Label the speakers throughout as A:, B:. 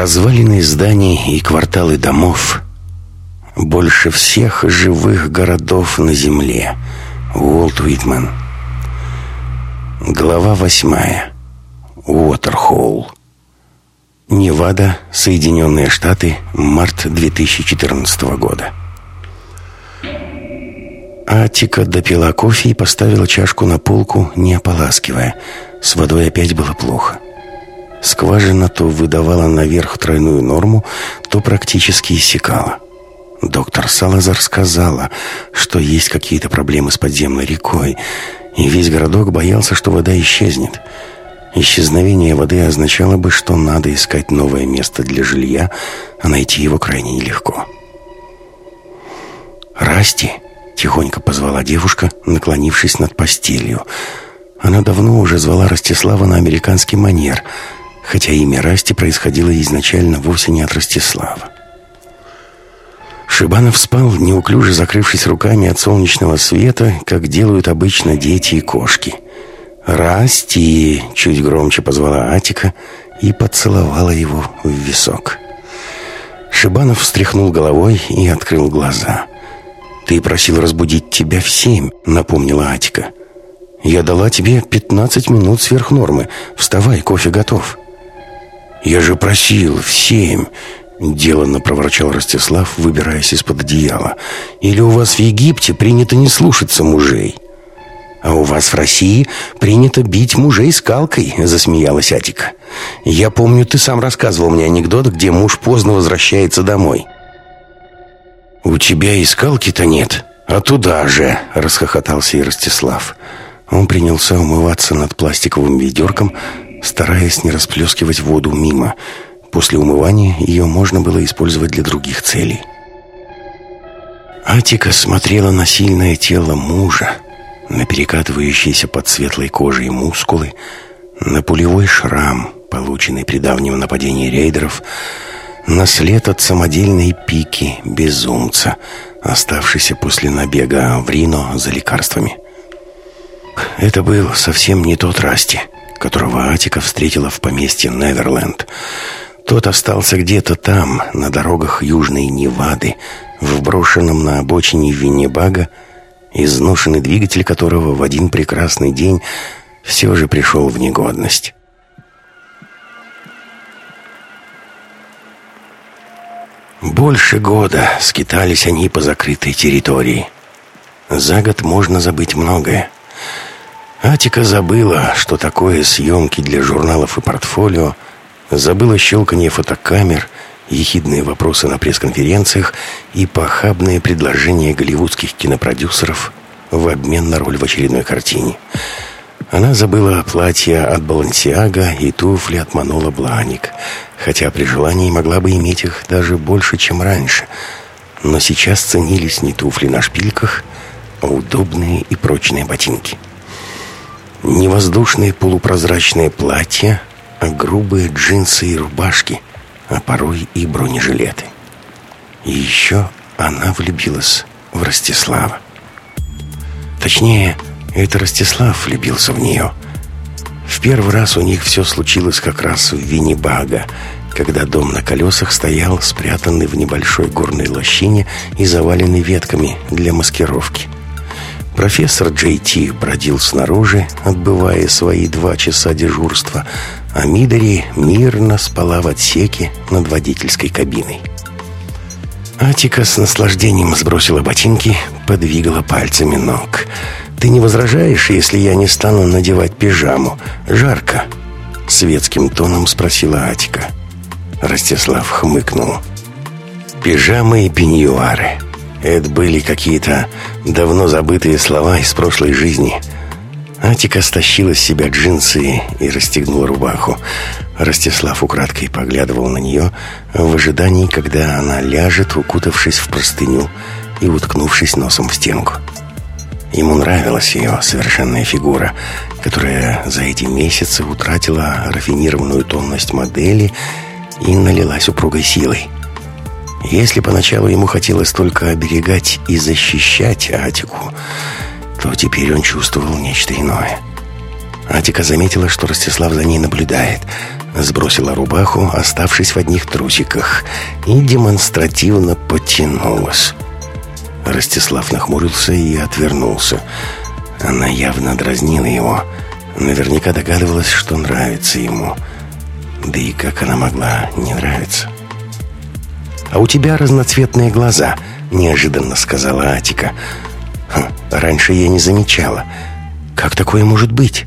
A: Развалины зданий и кварталы домов больше всех живых городов на земле. Уолт Уитман. Глава восьмая. Уотерхолл. Невада, Соединенные Штаты, март 2014 года. Атика допила кофе и поставила чашку на полку, не ополаскивая. С водой опять было плохо. Скважина то выдавала наверх тройную норму, то практически иссякала. Доктор Салазар сказала, что есть какие-то проблемы с подземной рекой, и весь городок боялся, что вода исчезнет. Исчезновение воды означало бы, что надо искать новое место для жилья, а найти его крайне нелегко. «Расти!» — тихонько позвала девушка, наклонившись над постелью. Она давно уже звала Ростислава на американский манер — хотя имя Расти происходило изначально вовсе не от Ростислава. Шибанов спал, неуклюже закрывшись руками от солнечного света, как делают обычно дети и кошки. «Расти!» — чуть громче позвала Атика и поцеловала его в висок. Шибанов встряхнул головой и открыл глаза. «Ты просил разбудить тебя в семь», — напомнила Атика. «Я дала тебе пятнадцать минут сверх нормы. Вставай, кофе готов». «Я же просил, в семь!» Деланно проворчал Ростислав, выбираясь из-под одеяла. «Или у вас в Египте принято не слушаться мужей?» «А у вас в России принято бить мужей скалкой», — засмеялась Атика. «Я помню, ты сам рассказывал мне анекдот, где муж поздно возвращается домой». «У тебя и скалки-то нет, а туда же», — расхохотался и Ростислав. Он принялся умываться над пластиковым ведерком, стараясь не расплескивать воду мимо. После умывания ее можно было использовать для других целей. Атика смотрела на сильное тело мужа, на перекатывающиеся под светлой кожей мускулы, на пулевой шрам, полученный при давнем нападении рейдеров, на след от самодельной пики безумца, оставшийся после набега в Рино за лекарствами. Это был совсем не тот Расти — которого Атика встретила в поместье Неверленд. Тот остался где-то там, на дорогах Южной Невады, в брошенном на обочине Виннебага, изношенный двигатель которого в один прекрасный день все же пришел в негодность. Больше года скитались они по закрытой территории. За год можно забыть многое. Атика забыла, что такое съемки для журналов и портфолио, забыла щелканье фотокамер, ехидные вопросы на пресс-конференциях и похабные предложения голливудских кинопродюсеров в обмен на роль в очередной картине. Она забыла платье от Балансиага и туфли от Манола Бланик, хотя при желании могла бы иметь их даже больше, чем раньше. Но сейчас ценились не туфли на шпильках, а удобные и прочные ботинки. Не воздушные полупрозрачные платья, а грубые джинсы и рубашки, а порой и бронежилеты. И еще она влюбилась в Ростислава. Точнее, это Ростислав влюбился в нее. В первый раз у них все случилось как раз в Виннибага, когда дом на колесах стоял спрятанный в небольшой горной лощине и заваленный ветками для маскировки – Профессор Джей Ти бродил снаружи, отбывая свои два часа дежурства, а Мидори мирно спала в отсеке над водительской кабиной. Атика с наслаждением сбросила ботинки, подвигала пальцами ног. «Ты не возражаешь, если я не стану надевать пижаму? Жарко?» Светским тоном спросила Атика. Ростислав хмыкнул. «Пижамы и пеньюары. Это были какие-то давно забытые слова из прошлой жизни. Атика стащила с себя джинсы и расстегнула рубаху. Ростислав украдкой поглядывал на нее в ожидании, когда она ляжет, укутавшись в простыню и уткнувшись носом в стенку. Ему нравилась ее совершенная фигура, которая за эти месяцы утратила рафинированную тонность модели и налилась упругой силой. Если поначалу ему хотелось только оберегать и защищать Атику, то теперь он чувствовал нечто иное. Атика заметила, что Ростислав за ней наблюдает. Сбросила рубаху, оставшись в одних трусиках, и демонстративно потянулась. Ростислав нахмурился и отвернулся. Она явно дразнила его. Наверняка догадывалась, что нравится ему. Да и как она могла не нравиться? «А у тебя разноцветные глаза», — неожиданно сказала Атика. Хм, «Раньше я не замечала. Как такое может быть?»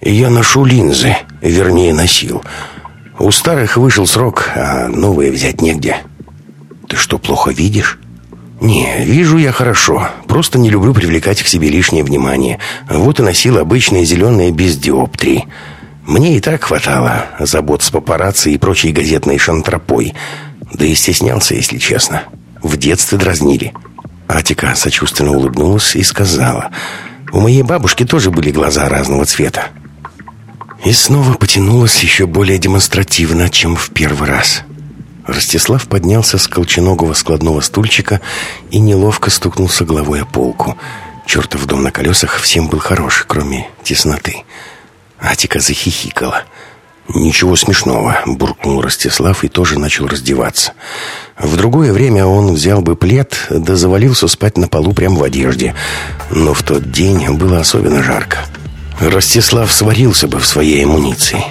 A: «Я ношу линзы, вернее, носил. У старых вышел срок, а новые взять негде». «Ты что, плохо видишь?» «Не, вижу я хорошо. Просто не люблю привлекать к себе лишнее внимание. Вот и носил обычные зеленые без диоптрии. Мне и так хватало забот с папарацци и прочей газетной шантропой. Да и стеснялся, если честно. В детстве дразнили». Атика сочувственно улыбнулась и сказала... У моей бабушки тоже были глаза разного цвета. И снова потянулась еще более демонстративно, чем в первый раз. Ростислав поднялся с колченогого складного стульчика и неловко стукнулся головой о полку. Чертов дом на колесах всем был хорош, кроме тесноты. Атика захихикала. «Ничего смешного», — буркнул Ростислав и тоже начал раздеваться. В другое время он взял бы плед, да завалился спать на полу прямо в одежде. Но в тот день было особенно жарко. Ростислав сварился бы в своей амуниции.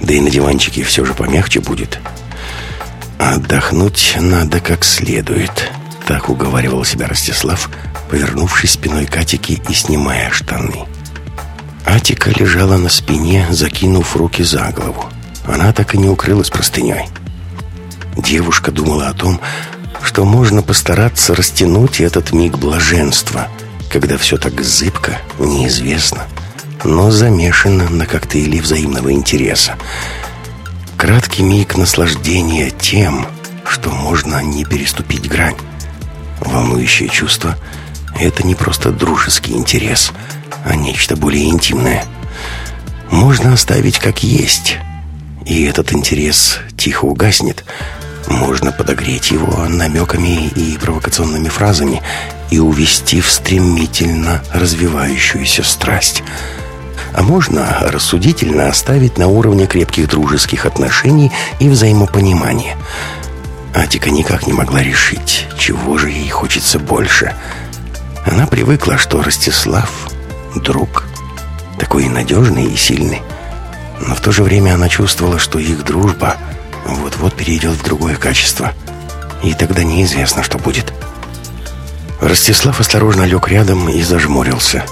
A: Да и на диванчике все же помягче будет. «Отдохнуть надо как следует», — так уговаривал себя Ростислав, повернувшись спиной к Атике и снимая штаны. Атика лежала на спине, закинув руки за голову. Она так и не укрылась простыней. Девушка думала о том, что можно постараться растянуть этот миг блаженства, когда все так зыбко, неизвестно, но замешано на коктейле взаимного интереса. Краткий миг наслаждения тем, что можно не переступить грань. Волнующее чувство — это не просто дружеский интерес — а нечто более интимное. Можно оставить как есть, и этот интерес тихо угаснет. Можно подогреть его намеками и провокационными фразами и увести в стремительно развивающуюся страсть. А можно рассудительно оставить на уровне крепких дружеских отношений и взаимопонимания. Атика никак не могла решить, чего же ей хочется больше. Она привыкла, что Ростислав друг. Такой надежный и сильный. Но в то же время она чувствовала, что их дружба вот-вот перейдет в другое качество. И тогда неизвестно, что будет. Ростислав осторожно лег рядом и зажмурился.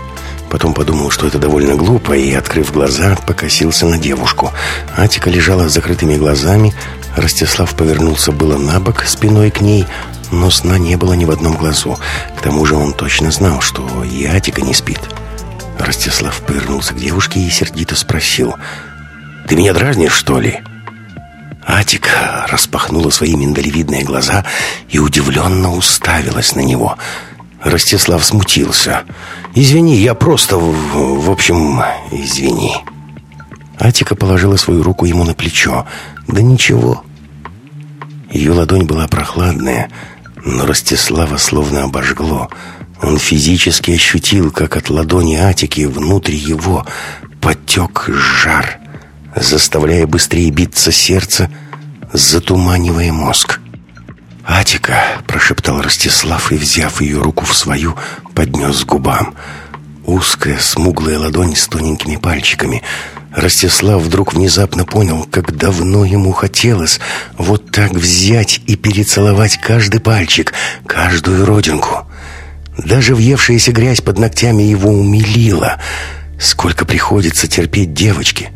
A: Потом подумал, что это довольно глупо, и, открыв глаза, покосился на девушку. Атика лежала с закрытыми глазами. Ростислав повернулся было на бок, спиной к ней, но сна не было ни в одном глазу. К тому же он точно знал, что и Атика не спит. Ростислав повернулся к девушке и сердито спросил. «Ты меня дразнишь, что ли?» Атик распахнула свои миндалевидные глаза и удивленно уставилась на него. Ростислав смутился. «Извини, я просто... В, общем, извини». Атика положила свою руку ему на плечо. «Да ничего». Ее ладонь была прохладная, но Ростислава словно обожгло. Он физически ощутил, как от ладони Атики внутрь его потек жар, заставляя быстрее биться сердце, затуманивая мозг. «Атика!» — прошептал Ростислав и, взяв ее руку в свою, поднес к губам. Узкая, смуглая ладонь с тоненькими пальчиками. Ростислав вдруг внезапно понял, как давно ему хотелось вот так взять и перецеловать каждый пальчик, каждую родинку. Даже въевшаяся грязь под ногтями его умилила. Сколько приходится терпеть девочке,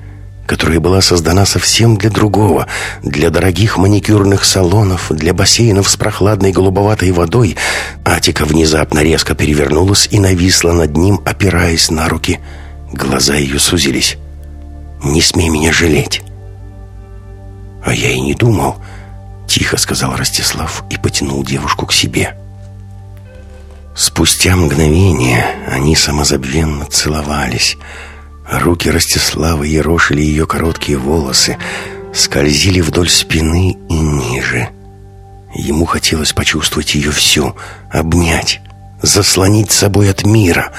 A: которая была создана совсем для другого, для дорогих маникюрных салонов, для бассейнов с прохладной голубоватой водой. Атика внезапно резко перевернулась и нависла над ним, опираясь на руки. Глаза ее сузились. «Не смей меня жалеть!» «А я и не думал», — тихо сказал Ростислав и потянул девушку к себе. Спустя мгновение они самозабвенно целовались. Руки Ростислава ерошили ее короткие волосы, скользили вдоль спины и ниже. Ему хотелось почувствовать ее всю, обнять, заслонить собой от мира.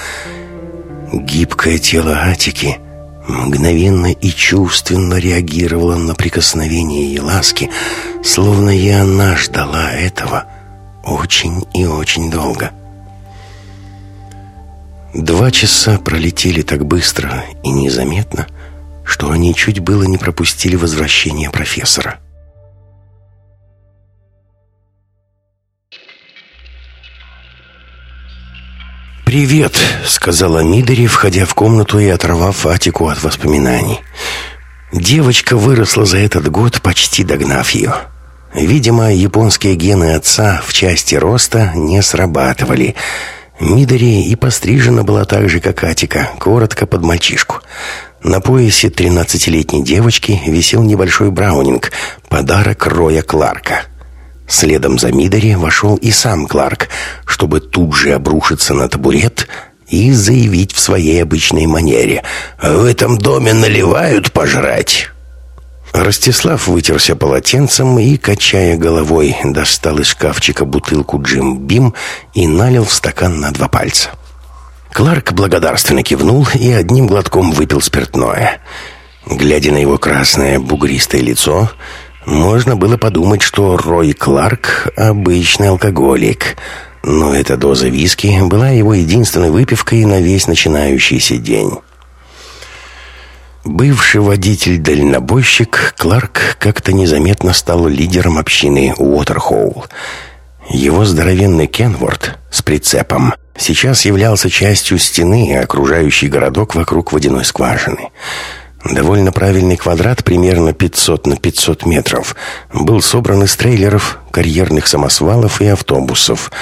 A: Гибкое тело Атики мгновенно и чувственно реагировала на прикосновения и ласки, словно и она ждала этого очень и очень долго. Два часа пролетели так быстро и незаметно, что они чуть было не пропустили возвращение профессора. «Привет», — сказала Мидори, входя в комнату и оторвав Атику от воспоминаний. Девочка выросла за этот год, почти догнав ее. Видимо, японские гены отца в части роста не срабатывали. Мидори и пострижена была так же, как Атика, коротко под мальчишку. На поясе тринадцатилетней девочки висел небольшой браунинг, подарок Роя Кларка — Следом за Мидори вошел и сам Кларк, чтобы тут же обрушиться на табурет и заявить в своей обычной манере «В этом доме наливают пожрать». Ростислав вытерся полотенцем и, качая головой, достал из шкафчика бутылку Джим Бим и налил в стакан на два пальца. Кларк благодарственно кивнул и одним глотком выпил спиртное. Глядя на его красное бугристое лицо, можно было подумать, что Рой Кларк — обычный алкоголик. Но эта доза виски была его единственной выпивкой на весь начинающийся день. Бывший водитель-дальнобойщик Кларк как-то незаметно стал лидером общины Уотерхоул. Его здоровенный Кенворд с прицепом сейчас являлся частью стены, окружающей городок вокруг водяной скважины — Довольно правильный квадрат, примерно 500 на 500 метров, был собран из трейлеров, карьерных самосвалов и автобусов.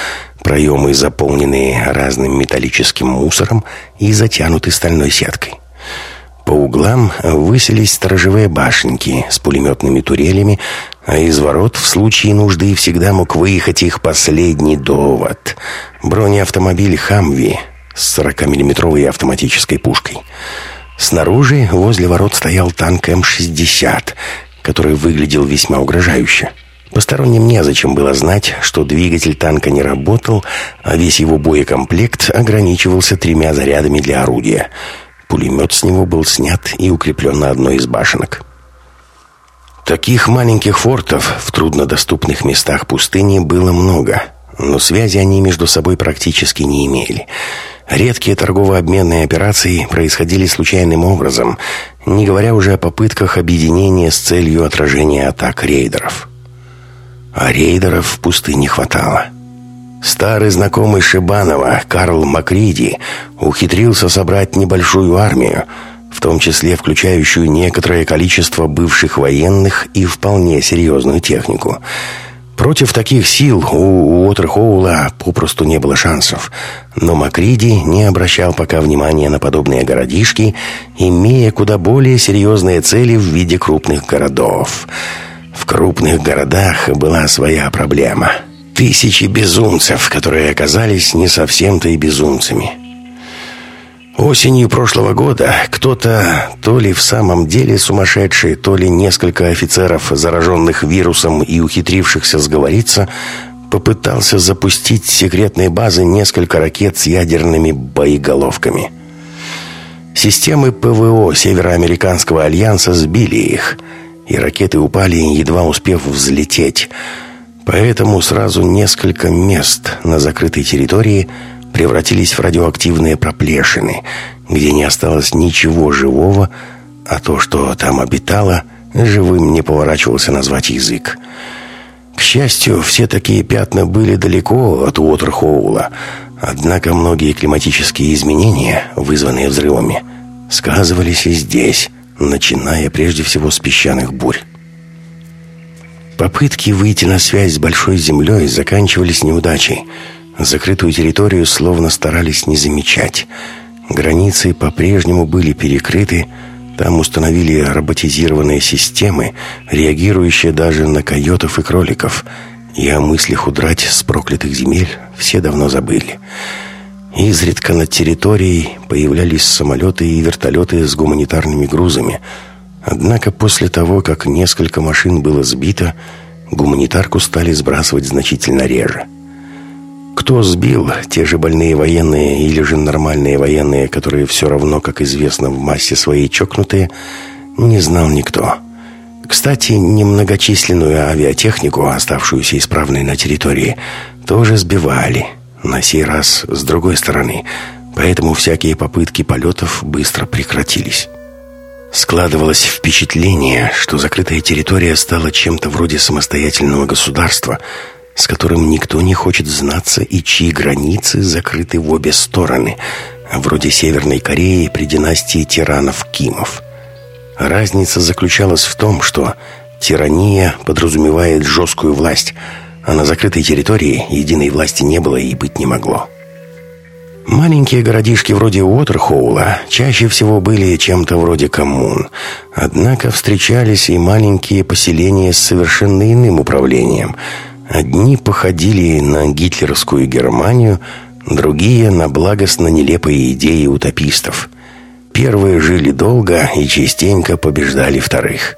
A: Проемы, заполненные разным металлическим мусором и затянуты стальной сеткой. По углам высились сторожевые башенки с пулеметными турелями, а из ворот в случае нужды всегда мог выехать их последний довод. Бронеавтомобиль «Хамви» с 40-миллиметровой автоматической пушкой – Снаружи, возле ворот, стоял танк М-60, который выглядел весьма угрожающе. Посторонним незачем было знать, что двигатель танка не работал, а весь его боекомплект ограничивался тремя зарядами для орудия. Пулемет с него был снят и укреплен на одной из башенок. Таких маленьких фортов в труднодоступных местах пустыни было много, но связи они между собой практически не имели – Редкие торгово-обменные операции происходили случайным образом, не говоря уже о попытках объединения с целью отражения атак рейдеров. А рейдеров в пустыне хватало. Старый знакомый Шибанова, Карл Макриди, ухитрился собрать небольшую армию, в том числе включающую некоторое количество бывших военных и вполне серьезную технику – Против таких сил у Уотерхоула попросту не было шансов. Но Макриди не обращал пока внимания на подобные городишки, имея куда более серьезные цели в виде крупных городов. В крупных городах была своя проблема. Тысячи безумцев, которые оказались не совсем-то и безумцами. Осенью прошлого года кто-то, то ли в самом деле сумасшедший, то ли несколько офицеров, зараженных вирусом и ухитрившихся сговориться, попытался запустить с секретной базы несколько ракет с ядерными боеголовками. Системы ПВО Североамериканского альянса сбили их, и ракеты упали, едва успев взлететь. Поэтому сразу несколько мест на закрытой территории – превратились в радиоактивные проплешины, где не осталось ничего живого, а то, что там обитало, живым не поворачивался назвать язык. К счастью, все такие пятна были далеко от Уотерхоула, однако многие климатические изменения, вызванные взрывами, сказывались и здесь, начиная прежде всего с песчаных бурь. Попытки выйти на связь с Большой Землей заканчивались неудачей – Закрытую территорию словно старались не замечать. Границы по-прежнему были перекрыты, там установили роботизированные системы, реагирующие даже на койотов и кроликов. И о мыслях удрать с проклятых земель все давно забыли. Изредка над территорией появлялись самолеты и вертолеты с гуманитарными грузами. Однако после того, как несколько машин было сбито, гуманитарку стали сбрасывать значительно реже. Кто сбил, те же больные военные или же нормальные военные, которые все равно, как известно, в массе своей чокнутые, не знал никто. Кстати, немногочисленную авиатехнику, оставшуюся исправной на территории, тоже сбивали. На сей раз с другой стороны, поэтому всякие попытки полетов быстро прекратились. Складывалось впечатление, что закрытая территория стала чем-то вроде самостоятельного государства, с которым никто не хочет знаться и чьи границы закрыты в обе стороны, вроде Северной Кореи при династии тиранов Кимов. Разница заключалась в том, что тирания подразумевает жесткую власть, а на закрытой территории единой власти не было и быть не могло. Маленькие городишки вроде Уотерхоула чаще всего были чем-то вроде коммун. Однако встречались и маленькие поселения с совершенно иным управлением. Одни походили на гитлеровскую Германию, другие на благостно нелепые идеи утопистов. Первые жили долго и частенько побеждали вторых.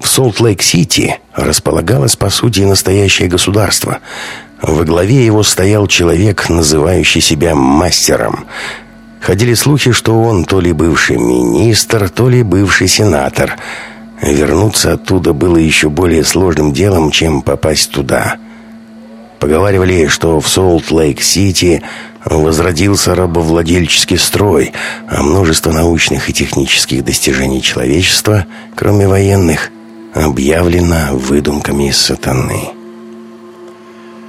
A: В Солт-Лейк-Сити располагалось, по сути, настоящее государство. Во главе его стоял человек, называющий себя мастером. Ходили слухи, что он то ли бывший министр, то ли бывший сенатор. Вернуться оттуда было еще более сложным делом, чем попасть туда. Поговаривали, что в Солт-Лейк-Сити возродился рабовладельческий строй, а множество научных и технических достижений человечества, кроме военных, объявлено выдумками сатаны.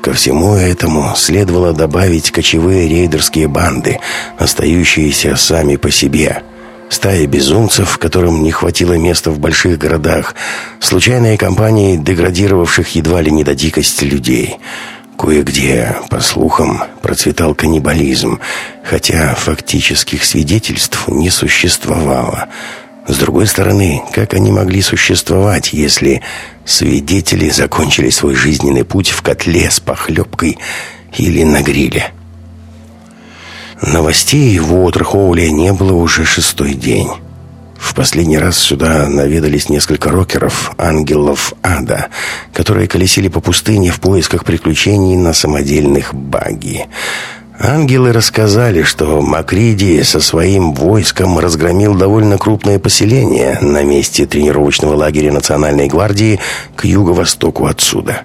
A: Ко всему этому следовало добавить кочевые рейдерские банды, остающиеся сами по себе. Стаи безумцев, которым не хватило места в больших городах, случайные компании, деградировавших едва ли не до дикости людей – Кое-где, по слухам, процветал каннибализм, хотя фактических свидетельств не существовало. С другой стороны, как они могли существовать, если свидетели закончили свой жизненный путь в котле с похлебкой или на гриле? Новостей в Уотерхоуле не было уже шестой день. В последний раз сюда наведались несколько рокеров, ангелов ада, которые колесили по пустыне в поисках приключений на самодельных багги. Ангелы рассказали, что Макриди со своим войском разгромил довольно крупное поселение на месте тренировочного лагеря Национальной гвардии к юго-востоку отсюда.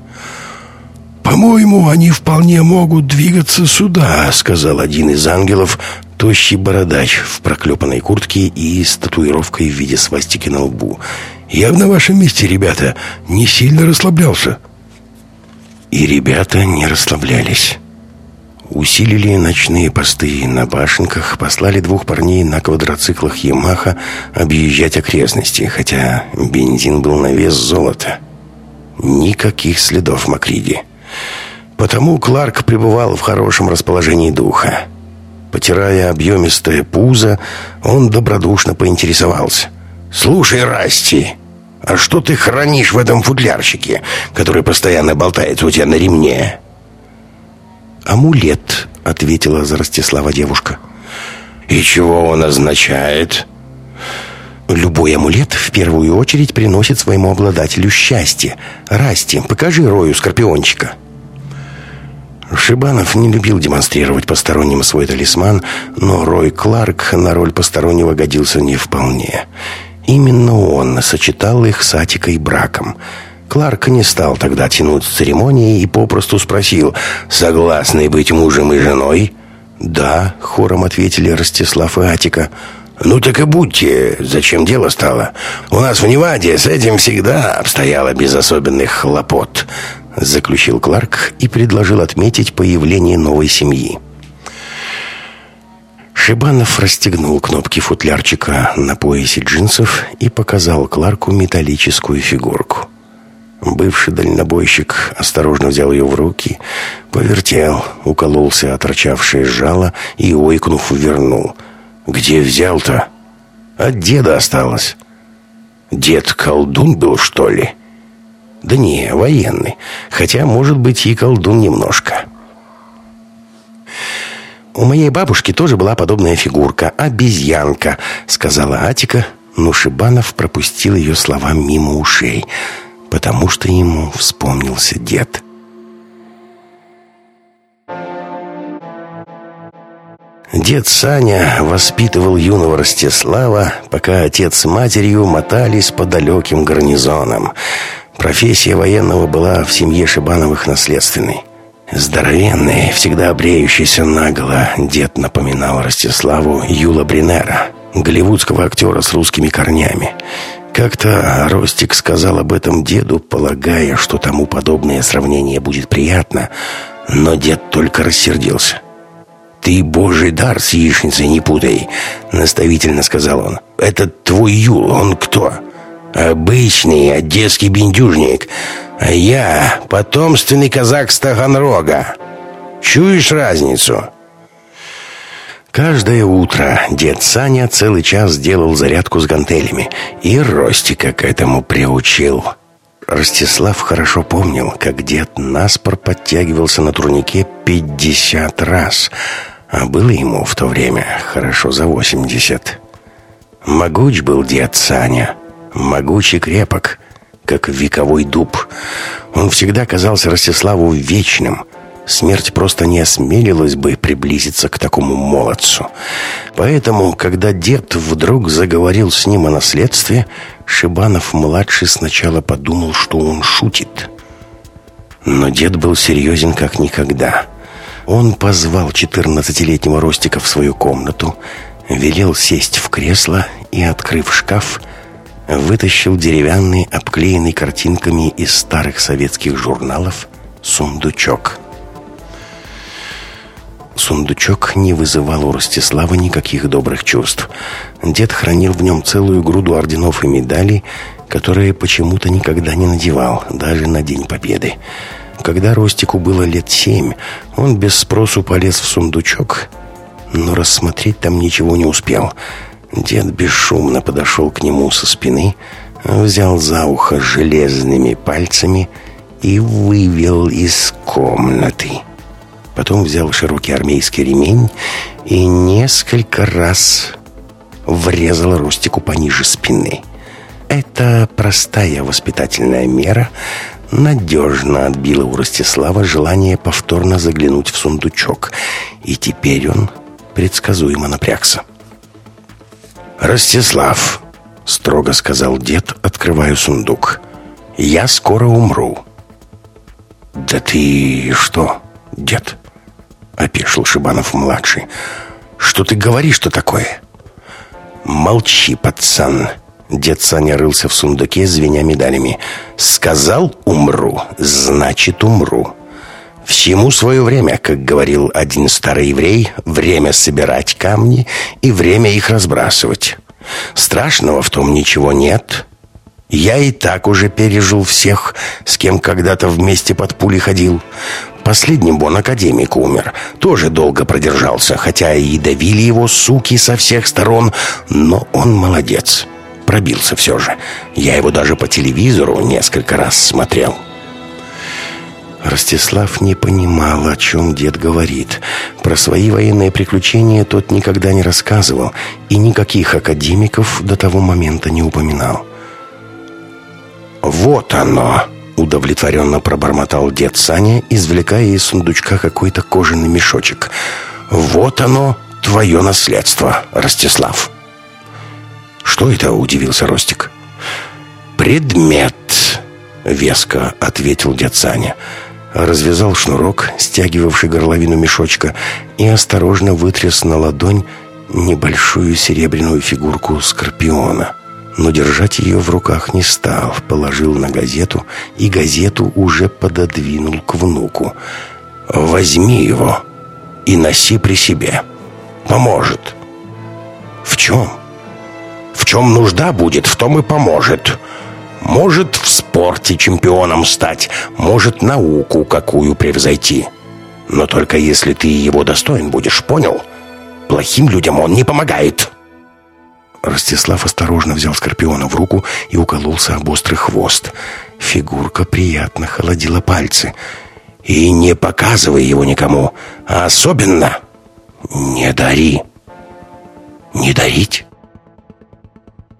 B: «По-моему, они вполне могут двигаться сюда», — сказал один из ангелов, Тощий бородач в проклепанной куртке и с татуировкой в виде свастики на лбу. «Я бы на вашем месте, ребята, не сильно расслаблялся».
A: И ребята не расслаблялись. Усилили ночные посты на башенках, послали двух парней на квадроциклах «Ямаха» объезжать окрестности, хотя бензин был на вес золота. Никаких следов Макриди. Потому Кларк пребывал в хорошем расположении духа. Потирая объемистое пузо, он добродушно поинтересовался. «Слушай, Расти, а что ты хранишь в этом футлярчике, который постоянно болтается у тебя на ремне?»
B: «Амулет», — ответила за Ростислава девушка.
A: «И чего он означает?»
B: «Любой амулет в первую очередь приносит своему обладателю счастье. Расти, покажи Рою скорпиончика».
A: Шибанов не любил демонстрировать посторонним свой талисман, но Рой Кларк на роль постороннего годился не вполне. Именно он сочетал их с Атикой браком. Кларк не стал тогда тянуть с церемонии и попросту спросил, «Согласны быть мужем и женой?»
B: «Да», — хором ответили Ростислав и Атика.
A: «Ну так и будьте. Зачем дело стало? У нас в Неваде с этим всегда обстояло без особенных хлопот заключил Кларк и предложил отметить появление новой семьи. Шибанов расстегнул кнопки футлярчика на поясе джинсов и показал Кларку металлическую фигурку. Бывший дальнобойщик осторожно взял ее в руки, повертел, укололся оторчавшее жало и, ойкнув, вернул. «Где взял-то?» «От деда осталось». «Дед колдун был, что ли?» Да не, военный. Хотя, может быть, и колдун немножко. «У моей бабушки тоже была подобная фигурка. Обезьянка», — сказала Атика, но Шибанов пропустил ее слова мимо ушей, потому что ему вспомнился дед. Дед Саня воспитывал юного Ростислава, пока отец с матерью мотались по далеким гарнизонам. Профессия военного была в семье Шибановых наследственной. Здоровенный, всегда обреющийся наголо, дед напоминал Ростиславу Юла Бринера – голливудского актера с русскими корнями. Как-то Ростик сказал об этом деду, полагая, что тому подобное сравнение будет приятно, но дед только рассердился. «Ты божий дар с яичницей не путай», — наставительно сказал он. «Этот твой Юл, он кто?» «Обычный одесский бендюжник, а я потомственный казак с Таганрога. Чуешь разницу?» Каждое утро дед Саня целый час делал зарядку с гантелями, и Ростика к этому приучил. Ростислав хорошо помнил, как дед наспор подтягивался на турнике пятьдесят раз — а было ему в то время хорошо за восемьдесят. Могуч был дед Саня, могучий крепок, как вековой дуб. Он всегда казался Ростиславу вечным. Смерть просто не осмелилась бы приблизиться к такому молодцу. Поэтому, когда дед вдруг заговорил с ним о наследстве, Шибанов-младший сначала подумал, что он шутит. Но дед был серьезен как никогда. Он позвал четырнадцатилетнего Ростика в свою комнату, велел сесть в кресло и, открыв шкаф, вытащил деревянный, обклеенный картинками из старых советских журналов, сундучок. Сундучок не вызывал у Ростислава никаких добрых чувств. Дед хранил в нем целую груду орденов и медалей, которые почему-то никогда не надевал, даже на День Победы. Когда Ростику было лет семь, он без спросу полез в сундучок, но рассмотреть там ничего не успел. Дед бесшумно подошел к нему со спины, взял за ухо железными пальцами и вывел из комнаты. Потом взял широкий армейский ремень и несколько раз врезал Ростику пониже спины. Это простая воспитательная мера, надежно отбило у Ростислава желание повторно заглянуть в сундучок. И теперь он предсказуемо напрягся. «Ростислав», — строго сказал дед, открывая сундук, — «я скоро умру». «Да ты что, дед?» — опешил Шибанов-младший. «Что ты говоришь-то такое?» «Молчи, пацан», Дед Саня рылся в сундуке, звеня медалями. «Сказал, умру, значит, умру». «Всему свое время, как говорил один старый еврей, время собирать камни и время их разбрасывать. Страшного в том ничего нет. Я и так уже пережил всех, с кем когда-то вместе под пули ходил. Последним он академик умер, тоже долго продержался, хотя и давили его суки со всех сторон, но он молодец». Пробился все же. Я его даже по телевизору несколько раз смотрел. Ростислав не понимал, о чем дед говорит. Про свои военные приключения тот никогда не рассказывал и никаких академиков до того момента не упоминал. «Вот оно!» — удовлетворенно пробормотал дед Саня, извлекая из сундучка какой-то кожаный мешочек. «Вот оно, твое наследство, Ростислав!» «Что это?» — удивился Ростик. «Предмет», — веско ответил дед Саня. Развязал шнурок, стягивавший горловину мешочка, и осторожно вытряс на ладонь небольшую серебряную фигурку скорпиона. Но держать ее в руках не стал, положил на газету, и газету уже пододвинул к внуку. «Возьми его и носи при себе. Поможет». «В чем?» В чем нужда будет, в том и поможет. Может в спорте чемпионом стать, может науку какую превзойти. Но только если ты его достоин будешь, понял? Плохим людям он не помогает». Ростислав осторожно взял Скорпиона в руку и укололся об острый хвост. Фигурка приятно холодила пальцы. «И не показывай его никому, а особенно не дари». «Не дарить?»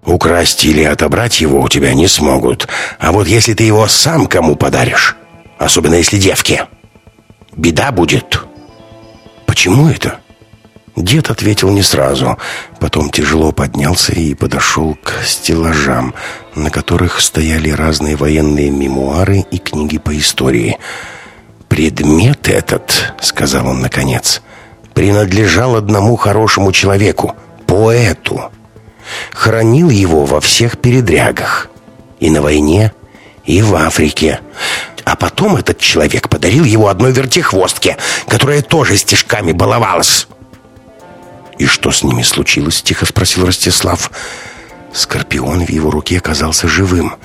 A: Украсть или отобрать его у тебя не смогут. А вот если ты его сам кому подаришь, особенно если девке, беда будет. Почему это?
B: Дед ответил не сразу. Потом тяжело поднялся и подошел к стеллажам, на которых стояли разные военные мемуары и книги по истории. «Предмет этот, — сказал он наконец, — принадлежал одному хорошему человеку, поэту. Хранил его во всех передрягах. И на войне, и в Африке. А потом этот человек подарил его одной вертихвостке, которая тоже стежками баловалась». «И что с ними случилось?» — тихо спросил Ростислав. Скорпион в его руке оказался живым.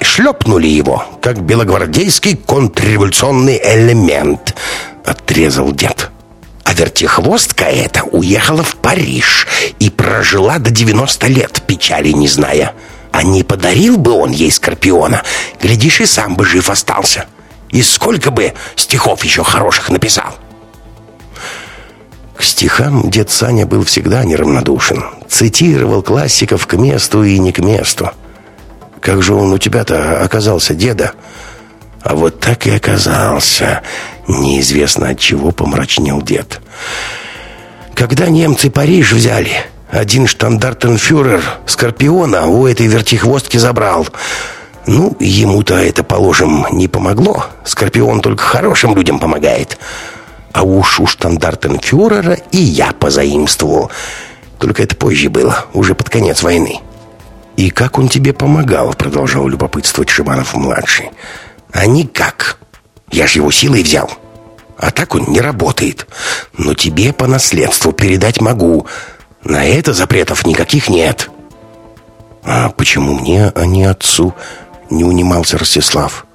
B: «Шлепнули его, как белогвардейский контрреволюционный элемент», — отрезал дед. А вертихвостка эта уехала в Париж и прожила до 90 лет, печали не зная. А не подарил бы он ей Скорпиона, глядишь, и сам бы жив остался. И сколько бы стихов еще хороших написал. К стихам дед Саня был всегда неравнодушен. Цитировал классиков к месту и не к месту. «Как же он у тебя-то оказался, деда?» «А вот так и оказался», — неизвестно от чего помрачнел дед. «Когда немцы Париж взяли, один штандартенфюрер Скорпиона у этой вертихвостки забрал». Ну, ему-то это, положим, не помогло. Скорпион только хорошим людям помогает. А уж у штандартенфюрера и я позаимствовал. Только это позже было, уже под конец войны. «И как он тебе помогал?» — продолжал любопытствовать Шибанов-младший. «А никак. Я ж его силой взял. А так он не работает. Но тебе по наследству передать могу. На это запретов никаких нет». «А почему мне, а не отцу?» — не унимался Ростислав.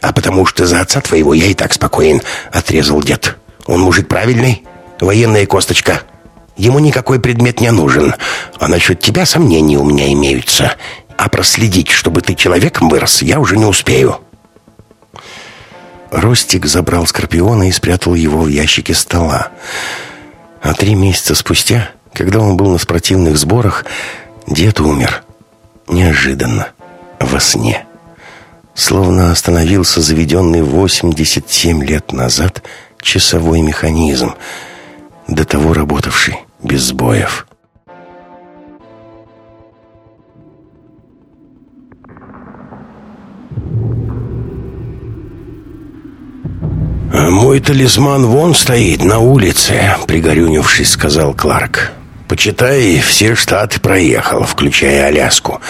B: «А потому что за отца твоего я и так спокоен», — отрезал дед. «Он мужик правильный, военная косточка. Ему никакой предмет не нужен. А насчет тебя сомнения у меня имеются. А проследить, чтобы ты человеком вырос, я уже не успею». Ростик забрал Скорпиона и спрятал его в ящике стола. А три месяца спустя, когда он был на спортивных сборах, дед умер. Неожиданно. Во сне словно остановился заведенный 87 лет назад часовой механизм, до того работавший без сбоев. «А «Мой талисман вон стоит, на улице», — пригорюнившись, сказал Кларк. «Почитай, все штаты проехал, включая Аляску.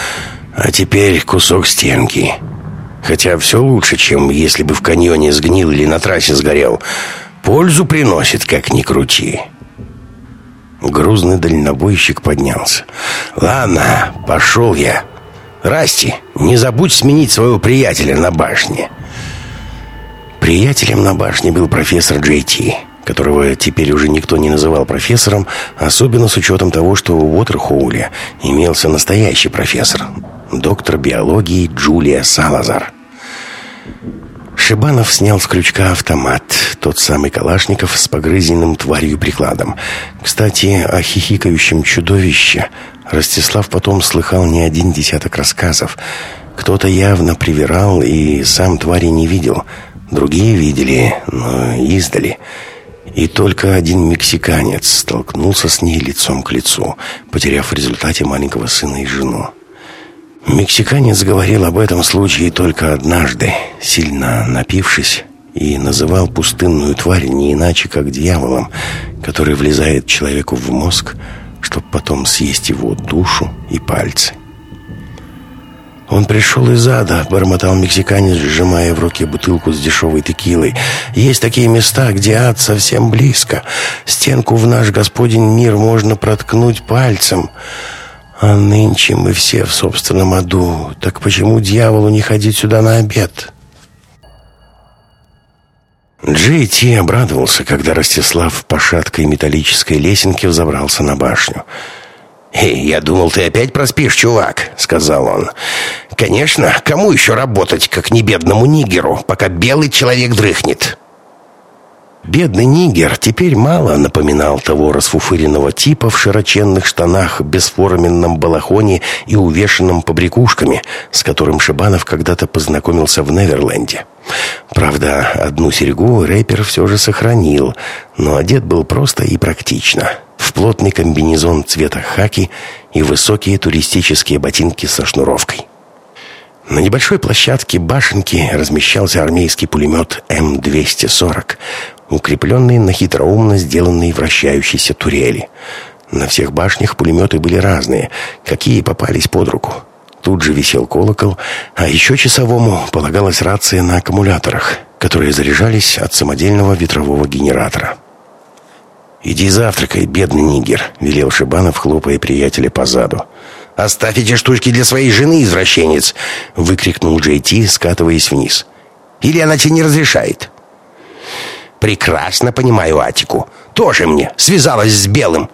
B: А теперь кусок стенки. Хотя все лучше, чем если бы в каньоне сгнил или на трассе сгорел. Пользу приносит, как ни крути. Грузный дальнобойщик поднялся. «Ладно, пошел я. Расти, не забудь сменить своего приятеля на башне». Приятелем на башне был профессор Джей Ти, которого теперь уже никто не называл профессором, особенно с учетом того, что у Уотерхоуле имелся настоящий профессор, доктор биологии Джулия Салазар. Шибанов снял с крючка автомат, тот самый Калашников с погрызенным тварью прикладом. Кстати, о хихикающем чудовище Ростислав потом слыхал не один десяток рассказов. Кто-то явно привирал и сам твари не видел. Другие видели, но издали. И только один мексиканец столкнулся с ней лицом к лицу, потеряв в результате маленького сына и жену. Мексиканец говорил об этом случае только однажды, сильно напившись, и называл пустынную тварь не иначе, как дьяволом, который влезает человеку в мозг, чтобы потом съесть его душу и пальцы. «Он пришел из ада», — бормотал мексиканец, сжимая в руке бутылку с дешевой текилой. «Есть такие места, где ад совсем близко. Стенку в наш Господень мир можно проткнуть пальцем». А нынче мы все в собственном аду. Так почему дьяволу не ходить сюда на обед? Джей Ти обрадовался, когда Ростислав по шаткой металлической лесенке взобрался на башню. «Эй, я думал, ты опять проспишь, чувак», — сказал он. «Конечно, кому еще работать, как не бедному нигеру, пока белый человек дрыхнет?»
A: Бедный нигер теперь мало напоминал того расфуфыренного типа в широченных штанах, бесформенном балахоне и увешанном побрякушками, с которым Шибанов когда-то познакомился в Неверленде. Правда, одну серьгу рэпер все же сохранил, но одет был просто и практично. В плотный комбинезон цвета хаки и высокие туристические ботинки со шнуровкой. На небольшой площадке башенки размещался армейский пулемет М-240, укрепленный на хитроумно сделанной вращающейся турели. На всех башнях пулеметы были разные, какие попались под руку. Тут же висел колокол, а еще часовому полагалась рация на аккумуляторах, которые заряжались от самодельного ветрового генератора. «Иди завтракай, бедный нигер», — велел Шибанов, хлопая приятеля по заду. «Оставь эти штучки для своей жены, извращенец!» — выкрикнул Джей Ти, скатываясь вниз. «Или она тебе не разрешает?» «Прекрасно понимаю Атику. Тоже мне связалась с Белым.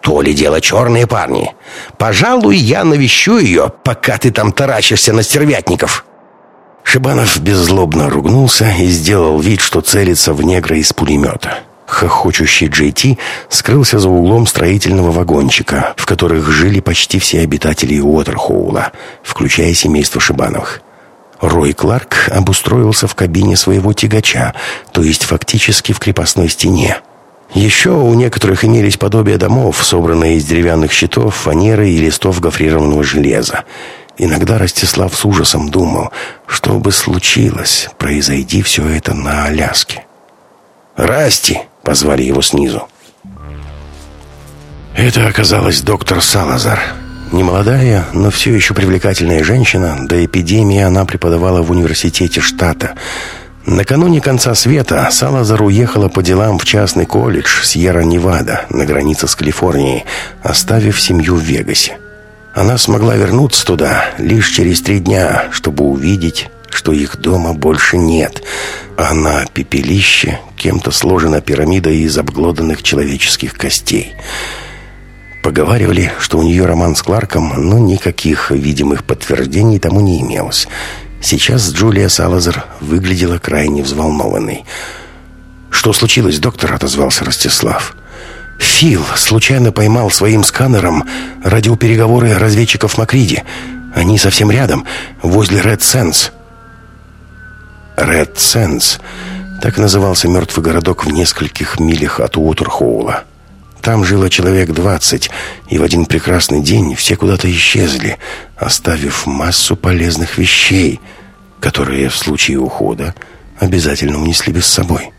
A: То ли дело черные парни. Пожалуй, я навещу ее, пока ты там таращишься на стервятников». Шибанов беззлобно ругнулся и сделал вид, что целится в негра из пулемета. Хохочущий Джей Ти скрылся за углом строительного вагончика, в которых жили почти все обитатели Уотерхоула, включая семейство Шибановых. Рой Кларк обустроился в кабине своего тягача, то есть фактически в крепостной стене. Еще у некоторых имелись подобия домов, собранные из деревянных щитов, фанеры и листов гофрированного железа. Иногда Ростислав с ужасом думал, что бы случилось, произойди все это на Аляске. «Расти!» — позвали его снизу. Это оказалась доктор Салазар. Немолодая, но все еще привлекательная женщина. До эпидемии она преподавала в университете штата. Накануне конца света Салазар уехала по делам в частный колледж Сьерра-Невада на границе с Калифорнией, оставив семью в Вегасе. Она смогла вернуться туда лишь через три дня, чтобы увидеть, что их дома больше нет, а на пепелище кем-то сложена пирамида из обглоданных человеческих костей. Поговаривали, что у нее роман с Кларком, но никаких видимых подтверждений тому не имелось. Сейчас Джулия Салазар выглядела крайне взволнованной. «Что случилось, доктор?» — отозвался Ростислав. «Фил случайно поймал своим сканером радиопереговоры разведчиков Макриди. Они совсем рядом, возле Ред Сенс». Ред Сенс. Так назывался мертвый городок в нескольких милях от Уотерхоула. Там жило человек двадцать, и в один прекрасный день все куда-то исчезли, оставив массу полезных вещей, которые в случае ухода обязательно унесли с собой.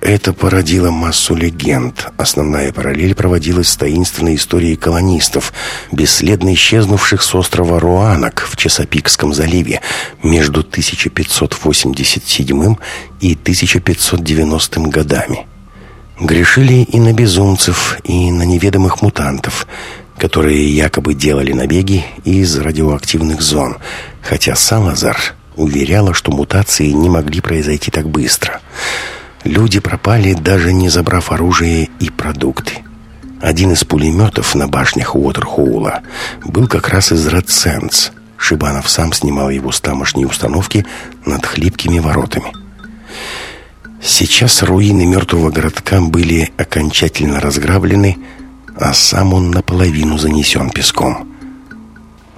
A: Это породило массу легенд. Основная параллель проводилась с таинственной историей колонистов, бесследно исчезнувших с острова Руанок в Чесопикском заливе между 1587 и 1590 годами. Грешили и на безумцев, и на неведомых мутантов, которые якобы делали набеги из радиоактивных зон, хотя Салазар уверяла, что мутации не могли произойти так быстро – Люди пропали, даже не забрав оружие и продукты. Один из пулеметов на башнях Уотерхоула был как раз из Sands. Шибанов сам снимал его с тамошней установки над хлипкими воротами. Сейчас руины мертвого городка были окончательно разграблены, а сам он наполовину занесен песком.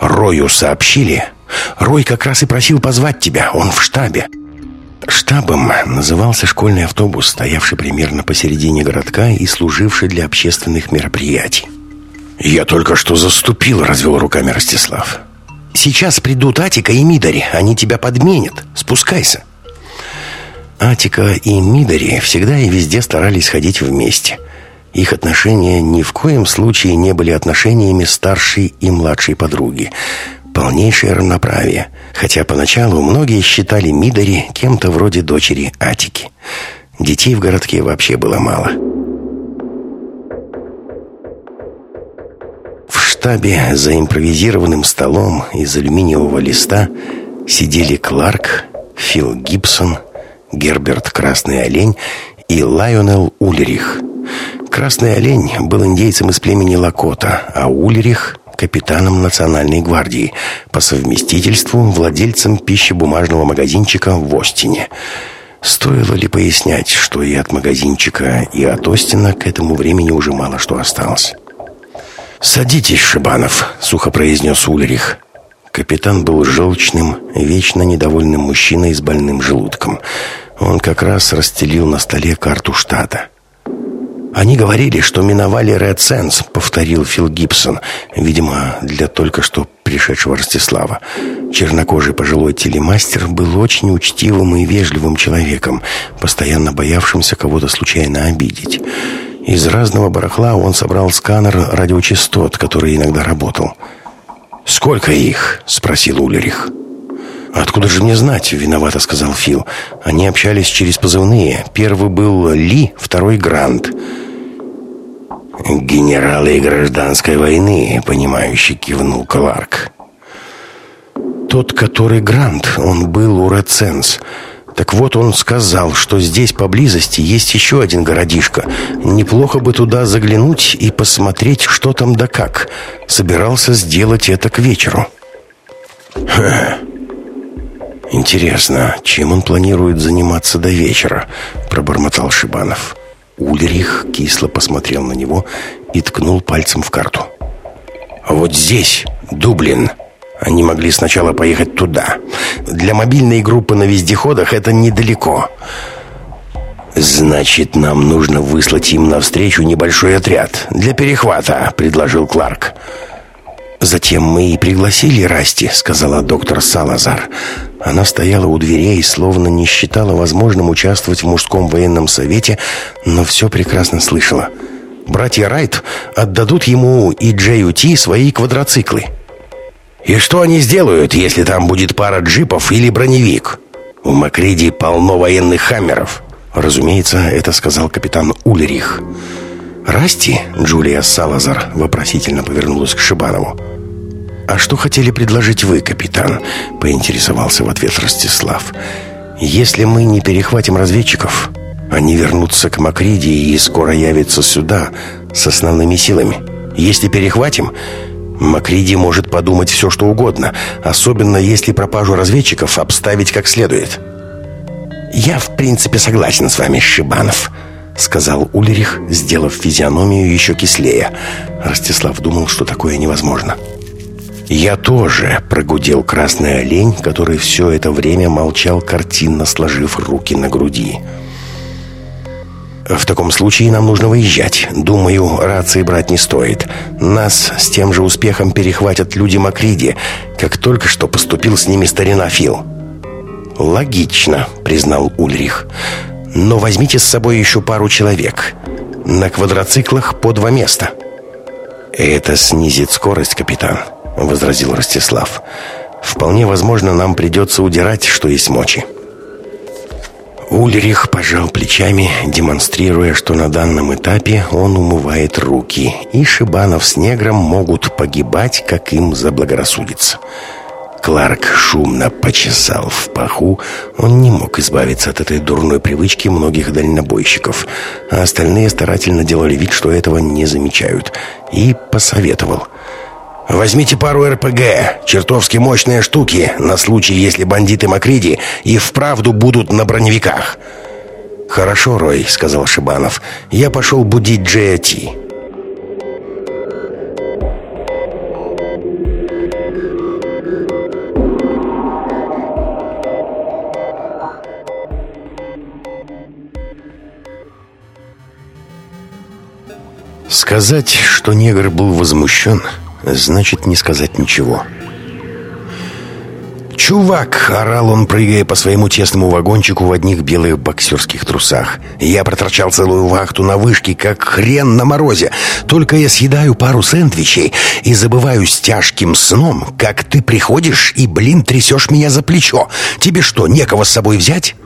A: «Рою сообщили? Рой как раз и просил позвать тебя, он в штабе». Штабом назывался школьный автобус, стоявший примерно посередине городка и служивший для общественных мероприятий. «Я только что заступил», — развел руками Ростислав. «Сейчас придут Атика и Мидари, они тебя подменят. Спускайся». Атика и Мидари всегда и везде старались ходить вместе. Их отношения ни в коем случае не были отношениями старшей и младшей подруги полнейшее равноправие, хотя поначалу многие считали Мидари кем-то вроде дочери Атики. Детей в городке вообще было мало. В штабе за импровизированным столом из алюминиевого листа сидели Кларк, Фил Гибсон, Герберт Красный Олень и Лайонел Ульрих. Красный Олень был индейцем из племени Лакота, а Ульрих капитаном Национальной гвардии, по совместительству владельцем пищебумажного магазинчика в Остине. Стоило ли пояснять, что и от магазинчика, и от Остина к этому времени уже мало что осталось? «Садитесь, Шибанов», — сухо произнес Ульрих. Капитан был желчным, вечно недовольным мужчиной с больным желудком. Он как раз расстелил на столе карту штата. «Они говорили, что миновали Ред Сенс», — повторил Фил Гибсон, видимо, для только что пришедшего Ростислава. Чернокожий пожилой телемастер был очень учтивым и вежливым человеком, постоянно боявшимся кого-то случайно обидеть. Из разного барахла он собрал сканер радиочастот, который иногда работал. «Сколько их?» — спросил Улерих. «Откуда же мне знать?» — виновато сказал Фил. «Они общались через позывные. Первый был Ли, второй Грант».
B: «Генералы гражданской войны», — понимающе кивнул Кларк.
A: «Тот, который Грант, он был у Реценс. Так вот, он сказал, что здесь поблизости есть еще один городишко. Неплохо бы туда заглянуть и посмотреть, что там да как. Собирался сделать это к вечеру.
B: Ха. Интересно, чем он планирует заниматься до вечера? Пробормотал Шибанов.
A: Ульрих кисло посмотрел на него и ткнул пальцем в карту.
B: «Вот здесь, Дублин. Они могли сначала поехать туда. Для мобильной группы на вездеходах это недалеко. Значит, нам нужно выслать им навстречу небольшой отряд для перехвата, предложил Кларк.
A: Затем мы и пригласили Расти, сказала доктор Салазар. Она стояла у дверей, словно не считала возможным участвовать в мужском военном совете, но все прекрасно слышала. Братья Райт отдадут ему и Джею Ти свои квадроциклы.
B: И что они сделают, если там будет пара джипов или броневик? У Макриди полно военных хаммеров.
A: Разумеется, это сказал капитан Ульрих. «Расти?» — Джулия Салазар вопросительно повернулась к Шибанову. «А что хотели предложить вы, капитан?» — поинтересовался в ответ Ростислав. «Если мы не перехватим разведчиков, они вернутся к Макриди и скоро явятся сюда с основными силами. Если перехватим, Макриди может подумать все, что угодно, особенно если пропажу разведчиков обставить как следует. «Я, в принципе, согласен с вами, Шибанов», — сказал Ульрих, сделав физиономию еще кислее. Ростислав думал, что такое невозможно. «Я тоже», — прогудел красный олень, который все это время молчал, картинно сложив руки на груди. «Я в таком случае нам нужно выезжать. Думаю, рации брать не стоит. Нас с тем же успехом перехватят люди Макриди, как только что поступил с ними старина Фил. Логично, признал Ульрих. Но возьмите с собой еще пару человек. На квадроциклах по два места. Это снизит скорость, капитан, возразил Ростислав. Вполне возможно, нам придется удирать, что есть мочи. Ульрих пожал плечами, демонстрируя, что на данном этапе он умывает руки, и Шибанов с негром могут погибать, как им заблагорассудится. Кларк шумно почесал в паху. Он не мог избавиться от этой дурной привычки многих дальнобойщиков, а остальные старательно делали вид, что этого не замечают, и посоветовал – Возьмите пару РПГ, чертовски мощные штуки, на случай, если бандиты Макриди и вправду будут на броневиках. «Хорошо, Рой», — сказал Шибанов. «Я пошел будить Джея Ти». Сказать, что негр был возмущен, значит не сказать ничего. «Чувак!» — орал он, прыгая по своему тесному вагончику в одних белых боксерских трусах. «Я проторчал целую вахту на вышке, как хрен на морозе. Только я съедаю пару сэндвичей и забываюсь тяжким сном, как ты приходишь и, блин, трясешь меня за плечо. Тебе что, некого с собой взять?»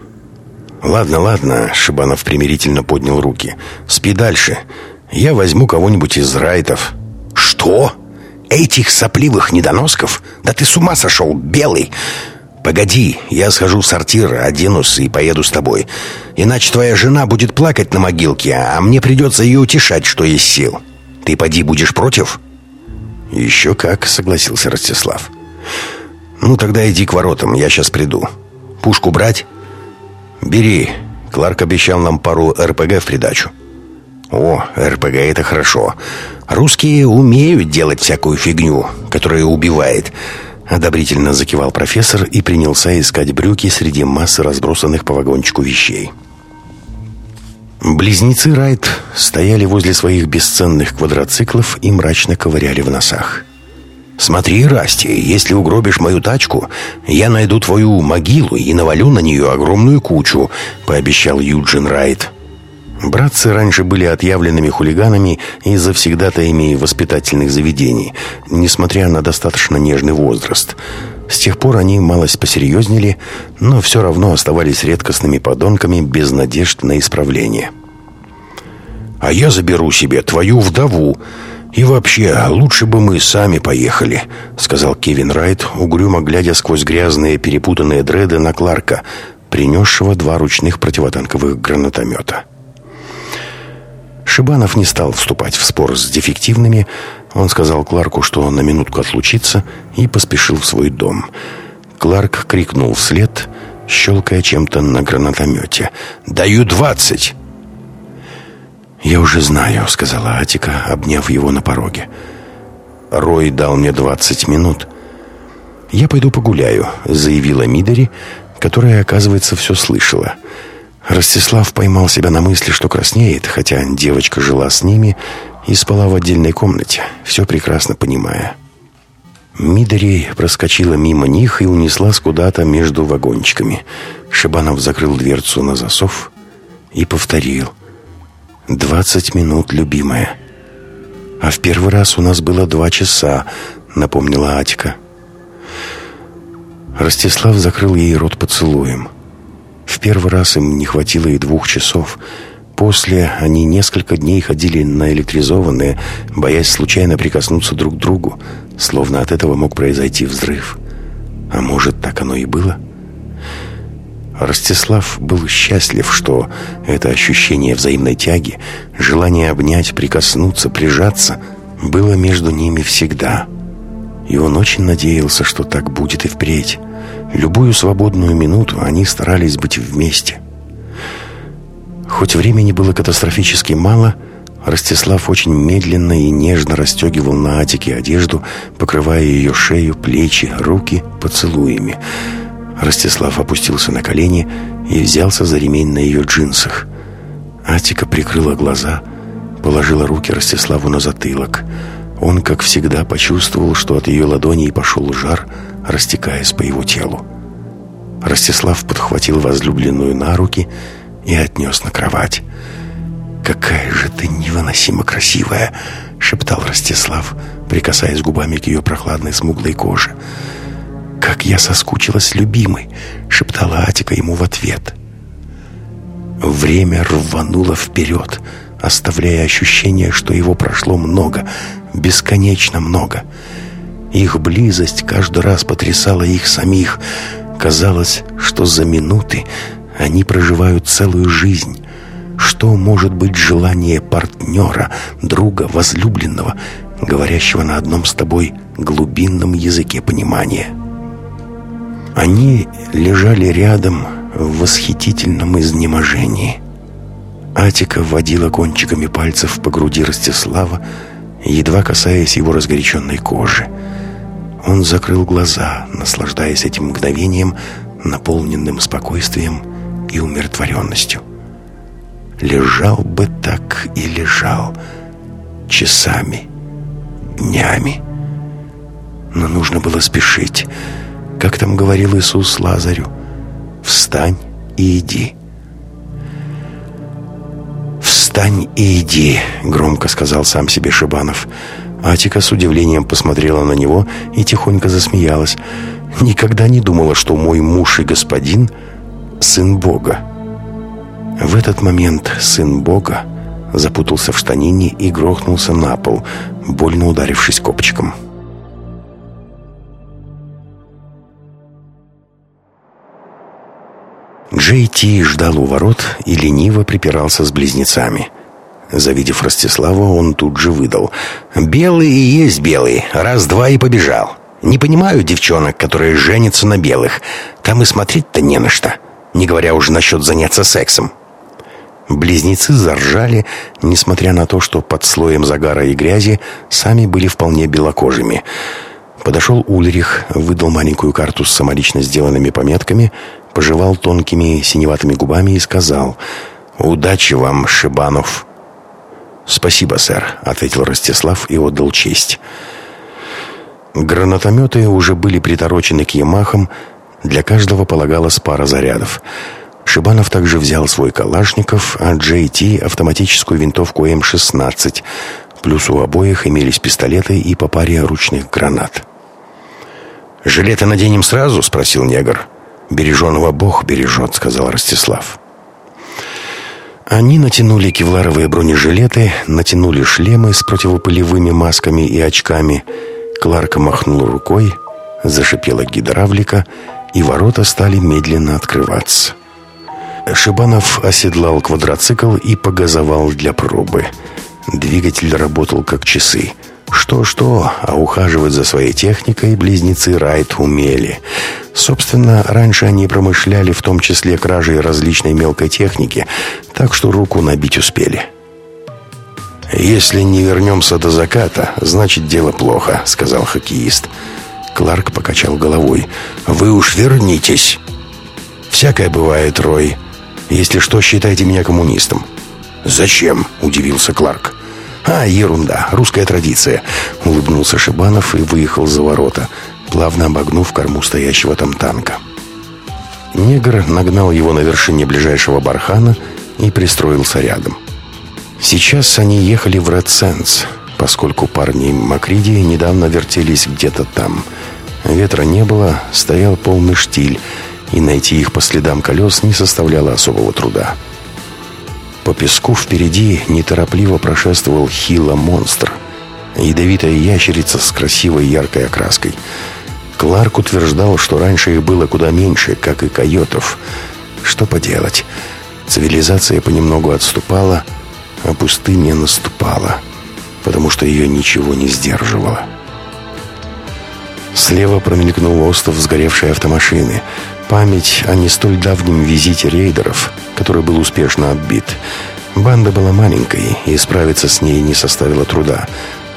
A: «Ладно, ладно», — Шибанов примирительно поднял руки. «Спи дальше. Я возьму кого-нибудь из райтов». «Что?» Этих сопливых недоносков? Да ты с ума сошел, белый! Погоди, я схожу в сортир, оденусь и поеду с тобой. Иначе твоя жена будет плакать на могилке, а мне придется ее утешать, что есть сил. Ты поди будешь против?» «Еще как», — согласился Ростислав. «Ну, тогда иди к воротам, я сейчас приду. Пушку брать?» «Бери. Кларк обещал нам пару РПГ в придачу». «О, РПГ — это хорошо. Русские умеют делать всякую фигню, которая убивает». Одобрительно закивал профессор и принялся искать брюки среди массы разбросанных по вагончику вещей. Близнецы Райт стояли возле своих бесценных квадроциклов и мрачно ковыряли в носах. «Смотри, Расти, если угробишь мою тачку, я найду твою могилу и навалю на нее огромную кучу», — пообещал Юджин Райт. Братцы раньше были отъявленными хулиганами и завсегдатаями воспитательных заведений, несмотря на достаточно нежный возраст. С тех пор они малость посерьезнели, но все равно оставались редкостными подонками без надежд на исправление. «А я заберу себе твою вдову. И вообще, лучше бы мы сами поехали», — сказал Кевин Райт, угрюмо глядя сквозь грязные перепутанные дреды на Кларка, принесшего два ручных противотанковых гранатомета. Шибанов не стал вступать в спор с дефективными. Он сказал Кларку, что на минутку отлучится, и поспешил в свой дом. Кларк крикнул вслед, щелкая чем-то на гранатомете. «Даю двадцать!» «Я уже знаю», — сказала Атика, обняв его на пороге. «Рой дал мне двадцать минут». «Я пойду погуляю», — заявила Мидори, которая, оказывается, все слышала. «Я Ростислав поймал себя на мысли, что краснеет, хотя девочка жила с ними и спала в отдельной комнате, все прекрасно понимая. Мидори проскочила мимо них и унеслась куда-то между вагончиками. Шибанов закрыл дверцу на засов и повторил. «Двадцать минут, любимая». «А в первый раз у нас было два часа», — напомнила Атика. Ростислав закрыл ей рот поцелуем. В первый раз им не хватило и двух часов. После они несколько дней ходили наэлектризованные, боясь случайно прикоснуться друг к другу, словно от этого мог произойти взрыв. А может, так оно и было? Ростислав был счастлив, что это ощущение взаимной тяги, желание обнять, прикоснуться, прижаться, было между ними всегда. И он очень надеялся, что так будет и впредь. Любую свободную минуту они старались быть вместе. Хоть времени было катастрофически мало, Ростислав очень медленно и нежно расстегивал на Атике одежду, покрывая ее шею, плечи, руки поцелуями. Ростислав опустился на колени и взялся за ремень на ее джинсах. Атика прикрыла глаза, положила руки Ростиславу на затылок. Он, как всегда, почувствовал, что от ее ладоней пошел жар, растекаясь по его телу. Ростислав подхватил возлюбленную на руки и отнес на кровать. «Какая же ты невыносимо красивая!» — шептал Ростислав, прикасаясь губами к ее прохладной смуглой коже. «Как я соскучилась любимой!» — шептала Атика ему в ответ. Время рвануло вперед, оставляя ощущение, что его прошло много, бесконечно много — их близость каждый раз потрясала их самих. Казалось, что за минуты они проживают целую жизнь. Что может быть желание партнера, друга, возлюбленного, говорящего на одном с тобой глубинном языке понимания? Они лежали рядом в восхитительном изнеможении. Атика водила кончиками пальцев по груди Ростислава, едва касаясь его разгоряченной кожи. Он закрыл глаза, наслаждаясь этим мгновением, наполненным спокойствием и умиротворенностью. Лежал бы так и лежал, часами, днями. Но нужно было спешить. Как там говорил Иисус Лазарю, «Встань и иди». «Встань и иди», — громко сказал сам себе Шибанов. «Встань Атика с удивлением посмотрела на него и тихонько засмеялась. «Никогда не думала, что мой муж и господин — сын Бога». В этот момент сын Бога запутался в штанине и грохнулся на пол, больно ударившись копчиком. Джей Ти ждал у ворот и лениво припирался с близнецами — Завидев Ростислава, он тут же выдал. «Белый и есть белый. Раз-два и побежал. Не понимаю девчонок, которые женятся на белых. Там и смотреть-то не на что. не говоря уже насчет заняться сексом. Близнецы заржали, несмотря на то, что под слоем загара и грязи сами были вполне белокожими. Подошел Ульрих, выдал маленькую карту с самолично сделанными пометками, пожевал тонкими синеватыми губами и сказал «Удачи вам, Шибанов!» «Спасибо, сэр», — ответил Ростислав и отдал честь. Гранатометы уже были приторочены к Ямахам, для каждого полагалась пара зарядов — Шибанов также взял свой Калашников, а Ти — автоматическую винтовку М-16. Плюс у обоих имелись пистолеты и по паре ручных гранат. «Жилеты наденем сразу?» — спросил негр. «Береженого Бог бережет», — сказал Ростислав. Они натянули кевларовые бронежилеты, натянули шлемы с противопылевыми масками и очками. Кларк махнул рукой, зашипела гидравлика, и ворота стали медленно открываться. Шибанов оседлал квадроцикл и погазовал для пробы. Двигатель работал как часы. Что-что, а ухаживать за своей техникой близнецы Райт умели. Собственно, раньше они промышляли в том числе кражей различной мелкой техники, так что руку набить успели. «Если не вернемся до заката, значит дело плохо», — сказал хоккеист. Кларк покачал головой. «Вы уж вернитесь». «Всякое бывает, Рой. Если что, считайте меня коммунистом». «Зачем?» – удивился Кларк. «А, ерунда, русская традиция», — улыбнулся Шибанов и выехал за ворота, плавно обогнув корму стоящего там танка. Негр нагнал его на вершине ближайшего бархана и пристроился рядом. Сейчас они ехали в Редсенс, поскольку парни Макриди недавно вертелись где-то там. Ветра не было, стоял полный штиль — и найти их по следам колес не составляло особого труда. По песку впереди неторопливо прошествовал хила-монстр, ядовитая ящерица с красивой яркой окраской. Кларк утверждал, что раньше их было куда меньше, как и койотов. Что поделать? Цивилизация понемногу отступала, а пустыня наступала, потому что ее ничего не сдерживало. Слева промелькнул остов сгоревшей автомашины — Память о не столь давнем визите рейдеров, который был успешно отбит. Банда была маленькой, и справиться с ней не составило труда.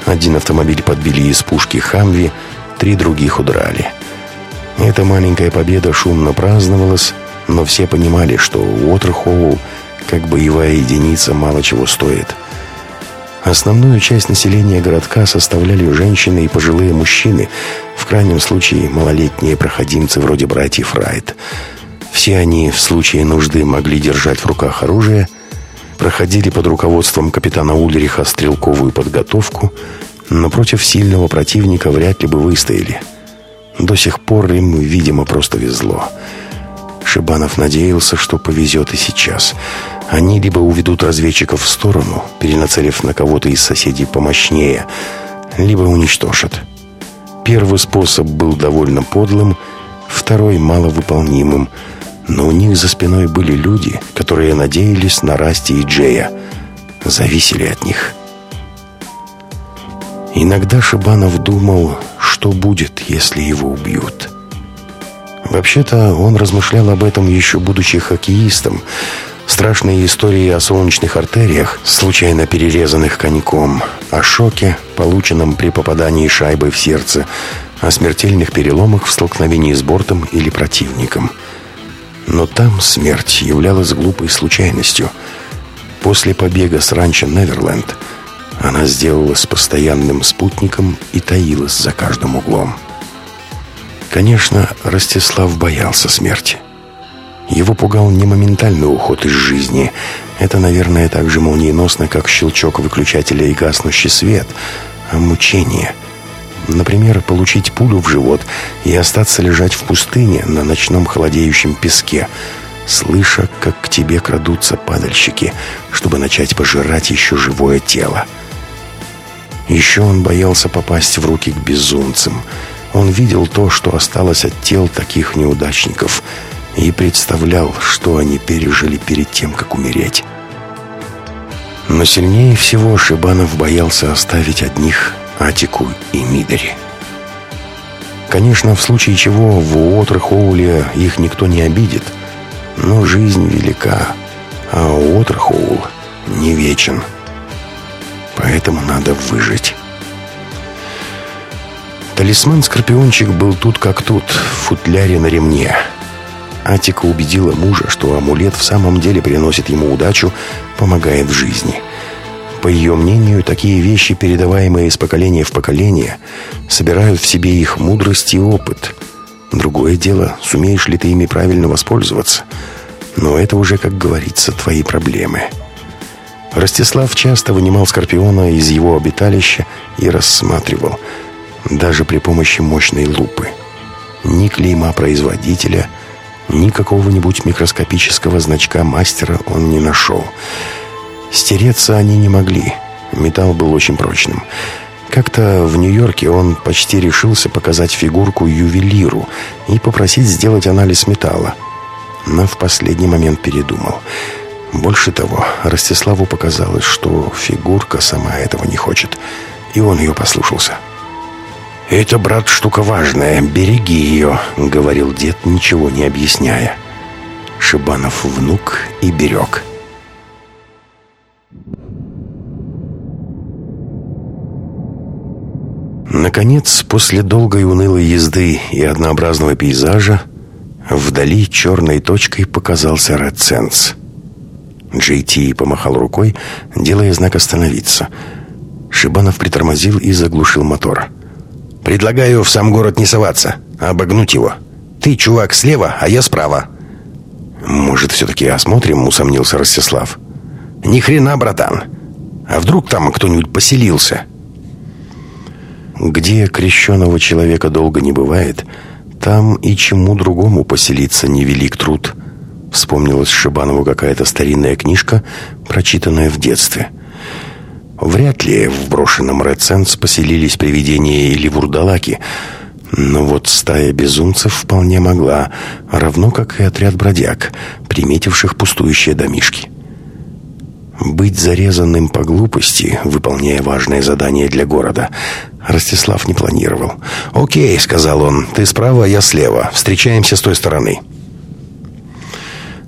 A: Один автомобиль подбили из пушки «Хамви», три других удрали. Эта маленькая победа шумно праздновалась, но все понимали, что Уотерхоул, как боевая единица, мало чего стоит. Основную часть населения городка составляли женщины и пожилые мужчины, в крайнем случае малолетние проходимцы вроде братьев Райт. Все они в случае нужды могли держать в руках оружие, проходили под руководством капитана Ульриха стрелковую подготовку, но против сильного противника вряд ли бы выстояли. До сих пор им, видимо, просто везло. Шибанов надеялся, что повезет и сейчас – они либо уведут разведчиков в сторону, перенацелив на кого-то из соседей помощнее, либо уничтожат. Первый способ был довольно подлым, второй маловыполнимым, но у них за спиной были люди, которые надеялись на Расти и Джея, зависели от них. Иногда Шибанов думал, что будет, если его убьют. Вообще-то он размышлял об этом еще будучи хоккеистом, Страшные истории о солнечных артериях, случайно перерезанных коньком, о шоке, полученном при попадании шайбы в сердце, о смертельных переломах в столкновении с бортом или противником. Но там смерть являлась глупой случайностью. После побега с ранчо Неверленд она сделалась постоянным спутником и таилась за каждым углом. Конечно, Ростислав боялся смерти. Его пугал не моментальный уход из жизни. Это, наверное, так же молниеносно, как щелчок выключателя и гаснущий свет, а мучение. Например, получить пулю в живот и остаться лежать в пустыне на ночном холодеющем песке, слыша, как к тебе крадутся падальщики, чтобы начать пожирать еще живое тело. Еще он боялся попасть в руки к безумцам. Он видел то, что осталось от тел таких неудачников — и представлял, что они пережили перед тем, как умереть. Но сильнее всего Шибанов боялся оставить одних Атику и Мидори. Конечно, в случае чего в Уотерхоуле их никто не обидит, Но жизнь велика, а Уотерхоул не вечен. Поэтому надо выжить. Талисман-скорпиончик был тут как тут, в футляре на ремне. Атика убедила мужа, что амулет в самом деле приносит ему удачу, помогает в жизни. По ее мнению, такие вещи, передаваемые из поколения в поколение, собирают в себе их мудрость и опыт. Другое дело, сумеешь ли ты ими правильно воспользоваться. Но это уже, как говорится, твои проблемы. Ростислав часто вынимал Скорпиона из его обиталища и рассматривал, даже при помощи мощной лупы. Ни клейма производителя – ни какого-нибудь микроскопического значка мастера он не нашел. Стереться они не могли. Металл был очень прочным. Как-то в Нью-Йорке он почти решился показать фигурку ювелиру и попросить сделать анализ металла. Но в последний момент передумал. Больше того, Ростиславу показалось, что фигурка сама этого не хочет, и он ее послушался. «Это, брат, штука важная, береги ее», — говорил дед, ничего не объясняя. Шибанов внук и берег. Наконец, после долгой унылой езды и однообразного пейзажа, вдали черной точкой показался Ред Сенс. Джей Ти помахал рукой, делая знак «Остановиться». Шибанов притормозил и заглушил мотор. «Мотор». Предлагаю в сам город не соваться, а обогнуть его. Ты, чувак, слева, а я справа. Может, все-таки осмотрим, усомнился Ростислав. Ни хрена, братан. А вдруг там кто-нибудь поселился? Где крещеного человека долго не бывает, там и чему другому поселиться невелик труд. Вспомнилась Шибанову какая-то старинная книжка, прочитанная в детстве. Вряд ли в брошенном Red поселились привидения или вурдалаки, но вот стая безумцев вполне могла, равно как и отряд бродяг, приметивших пустующие домишки. Быть зарезанным по глупости, выполняя важное задание для города, Ростислав не планировал. «Окей», — сказал он, — «ты справа, я слева. Встречаемся с той стороны».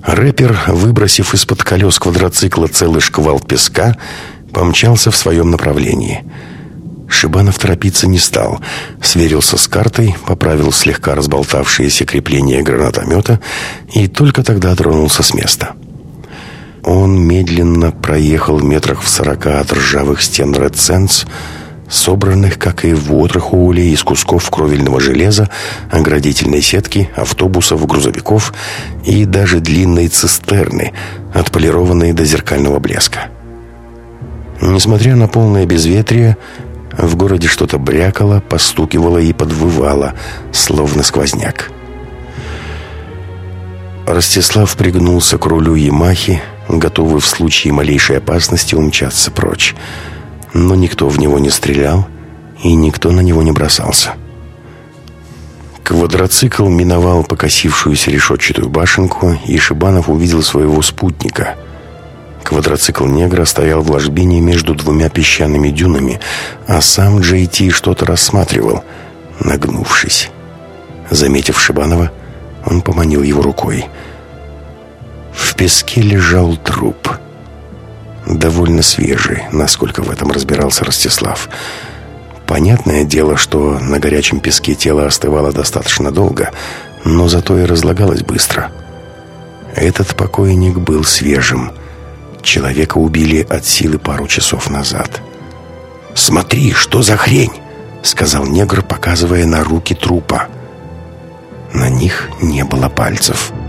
A: Рэпер, выбросив из-под колес квадроцикла целый шквал песка, помчался в своем направлении. Шибанов торопиться не стал. Сверился с картой, поправил слегка разболтавшиеся крепления гранатомета и только тогда тронулся с места. Он медленно проехал метрах в сорока от ржавых стен Sense, собранных, как и в Уотерхоуле, из кусков кровельного железа, оградительной сетки, автобусов, грузовиков и даже длинной цистерны, отполированной до зеркального блеска. Несмотря на полное безветрие, в городе что-то брякало, постукивало и подвывало, словно сквозняк. Ростислав пригнулся к рулю Ямахи, готовый в случае малейшей опасности умчаться прочь. Но никто в него не стрелял, и никто на него не бросался. Квадроцикл миновал покосившуюся решетчатую башенку, и Шибанов увидел своего спутника — Квадроцикл негра стоял в ложбине между двумя песчаными дюнами, а сам Джей Ти что-то рассматривал, нагнувшись. Заметив Шибанова, он поманил его рукой. В песке лежал труп. Довольно свежий, насколько в этом разбирался Ростислав. Понятное дело, что на горячем песке тело остывало достаточно долго, но зато и разлагалось быстро. Этот покойник был свежим – Человека убили от силы пару часов назад. «Смотри, что за хрень!» — сказал негр, показывая на руки трупа. На них не было пальцев. «Пальцев».